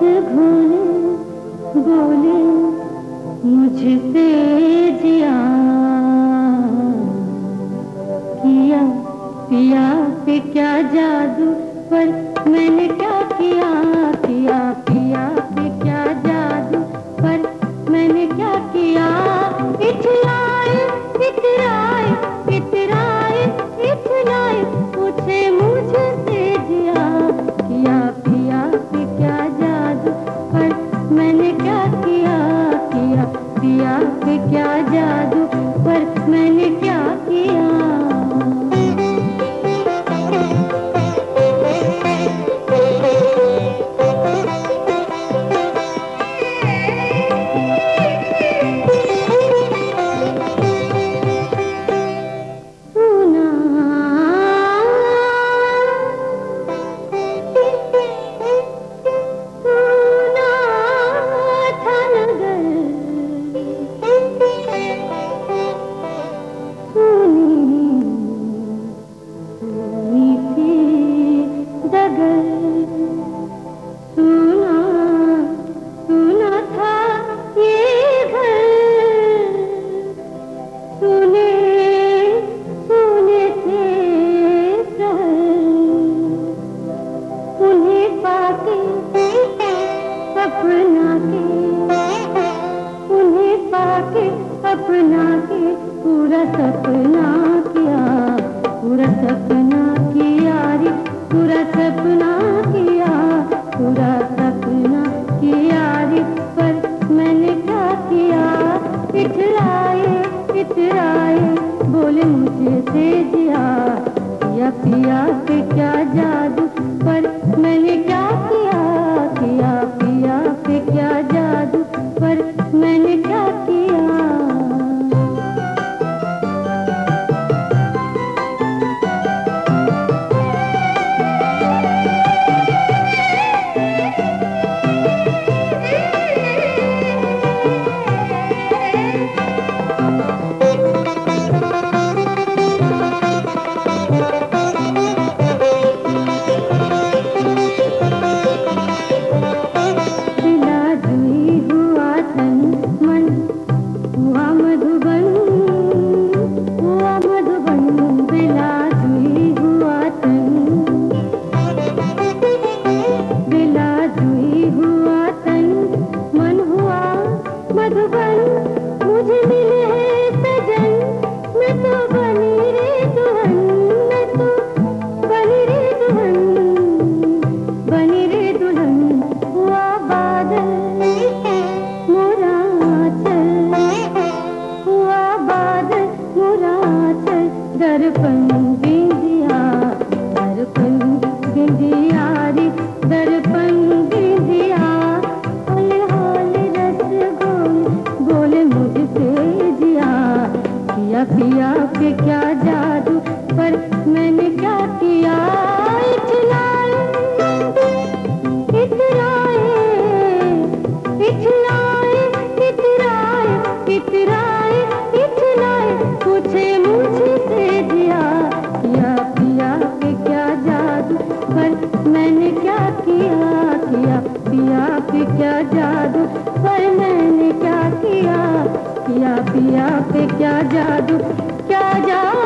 भूले बोले, मुझसे जिया किया पिया पे क्या जादू, पर मैंने क्या किया किया पिया पर मैंने क्या पूरा सपना किया, पूरा सपना किया रे, पूरा सपना किया, पूरा सपना किया रे, पर मैंने क्या किया? इतराए इतराए बोले मुझे से दिया। पिया पिया पे क्या जादू? पर ಮಧುಬ किया पे क्या जादू, पर मैंने क्या किया? इतराए इतराए इतराए इतराए इतराए इतराए पूछे दिया किया जादू, पर मैंने क्या क्या जादू। पिया पे क्या जादू क्या जादू